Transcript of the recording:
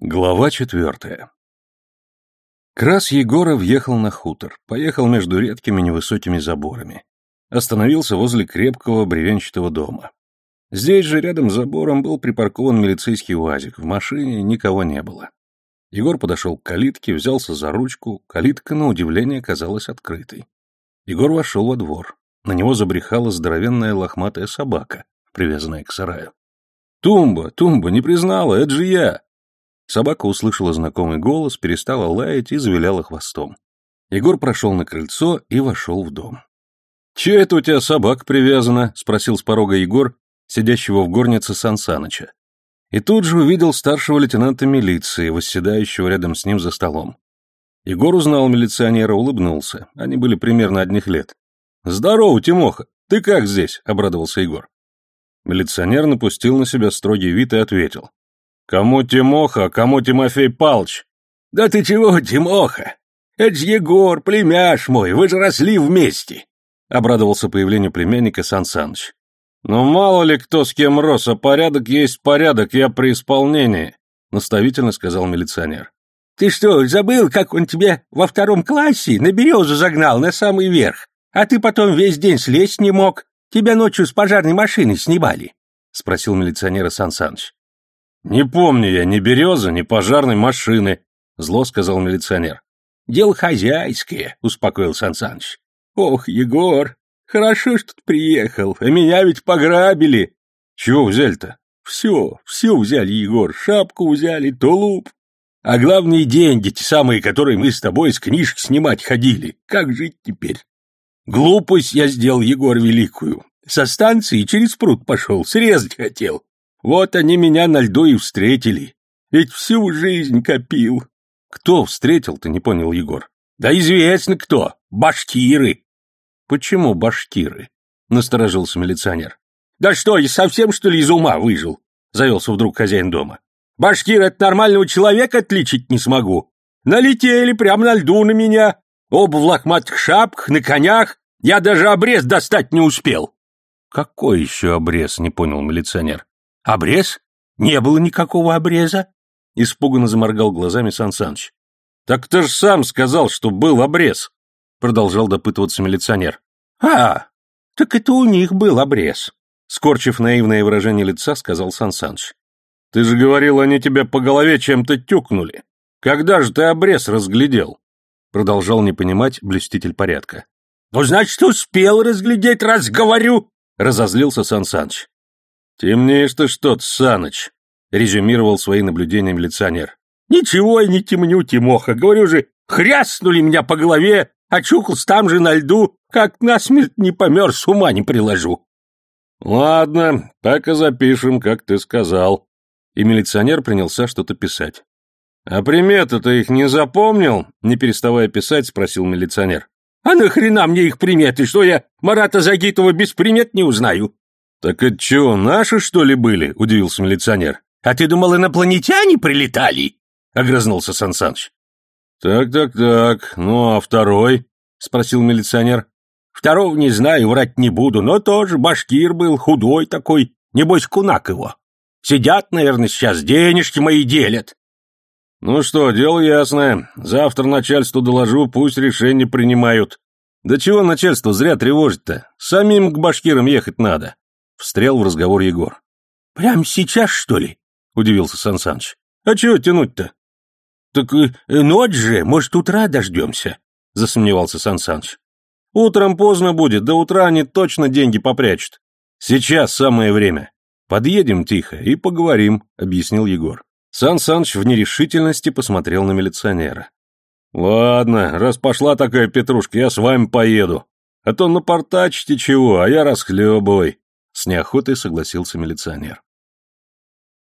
Глава четвертая Крас Егора въехал на хутор, поехал между редкими невысокими заборами. Остановился возле крепкого бревенчатого дома. Здесь же, рядом с забором, был припаркован милицейский УАЗик. В машине никого не было. Егор подошел к калитке, взялся за ручку. Калитка, на удивление, казалась открытой. Егор вошел во двор. На него забрехала здоровенная лохматая собака, привязанная к сараю. «Тумба, Тумба, не признала, это же я!» Собака услышала знакомый голос, перестала лаять и завиляла хвостом. Егор прошел на крыльцо и вошел в дом. «Че это у тебя собака привязана?» — спросил с порога Егор, сидящего в горнице Сансаныча. И тут же увидел старшего лейтенанта милиции, восседающего рядом с ним за столом. Егор узнал милиционера, улыбнулся. Они были примерно одних лет. «Здорово, Тимоха! Ты как здесь?» — обрадовался Егор. Милиционер напустил на себя строгий вид и ответил. «Кому Тимоха, а кому Тимофей Палч?» «Да ты чего, Тимоха? Это Егор, племяш мой, вы же росли вместе!» Обрадовался появлению племянника Сан Саныч. «Ну мало ли кто с кем рос, а порядок есть порядок, я при исполнении», наставительно сказал милиционер. «Ты что, забыл, как он тебя во втором классе на березу загнал на самый верх, а ты потом весь день слезть не мог? Тебя ночью с пожарной машины снимали?» спросил милиционер Сан Саныч. «Не помню я ни березы, ни пожарной машины», — зло сказал милиционер. «Дело хозяйское», — успокоил Сан Саныч. «Ох, Егор, хорошо, что ты приехал, а меня ведь пограбили». «Чего взяли-то?» «Все, все взяли, Егор, шапку взяли, тулуп. А главные деньги, те самые, которые мы с тобой с книжек снимать ходили. Как жить теперь?» «Глупость я сделал, Егор, великую. Со станции через пруд пошел, срезать хотел. Вот они меня на льду и встретили. Ведь всю жизнь копил. Кто встретил-то, не понял Егор. Да известно кто. Башкиры. Почему башкиры? Насторожился милиционер. Да что, я совсем, что ли, из ума выжил? Завелся вдруг хозяин дома. Башкир от нормального человека отличить не смогу. Налетели прямо на льду на меня. Оба в лохматых шапках, на конях. Я даже обрез достать не успел. Какой еще обрез, не понял милиционер. Обрез? Не было никакого обреза. Испуганно заморгал глазами Сан Саныч. Так ты ж сам сказал, что был обрез, продолжал допытываться милиционер. А, так это у них был обрез. Скорчив наивное выражение лица, сказал Сан Саныч. Ты же говорил, они тебя по голове чем-то тюкнули. Когда же ты обрез разглядел? Продолжал не понимать блюститель порядка. Ну, значит, успел разглядеть, раз говорю, разозлился Сан Саныч. «Темнеешь ты что-то, Саныч», — резюмировал свои наблюдения милиционер. «Ничего я не темню, Тимоха. Говорю же, хряснули меня по голове, очухался там же на льду, как насмерть не помер, с ума не приложу». «Ладно, так и запишем, как ты сказал». И милиционер принялся что-то писать. «А приметы-то их не запомнил?» — не переставая писать, спросил милиционер. «А нахрена мне их приметы? Что я Марата Загитова без примет не узнаю?» «Так это что, наши, что ли, были?» — удивился милиционер. «А ты думал, инопланетяне прилетали?» — огрызнулся Сансаныч. «Так-так-так, ну а второй?» — спросил милиционер. «Второго не знаю, врать не буду, но тоже башкир был, худой такой, небось кунак его. Сидят, наверное, сейчас, денежки мои делят». «Ну что, дело ясное. Завтра начальству доложу, пусть решение принимают. Да чего начальство зря тревожить-то? Самим к башкирам ехать надо. Встрял в разговор Егор. «Прямо сейчас, что ли?» — удивился Сан Саныч. «А чего тянуть-то?» «Так э, ночь же, может, утра дождемся?» — засомневался Сан Саныч. «Утром поздно будет, до утра они точно деньги попрячут. Сейчас самое время. Подъедем тихо и поговорим», — объяснил Егор. Сан Саныч в нерешительности посмотрел на милиционера. «Ладно, раз пошла такая петрушка, я с вами поеду. А то напортачите чего, а я расхлебывай. С неохотой согласился милиционер.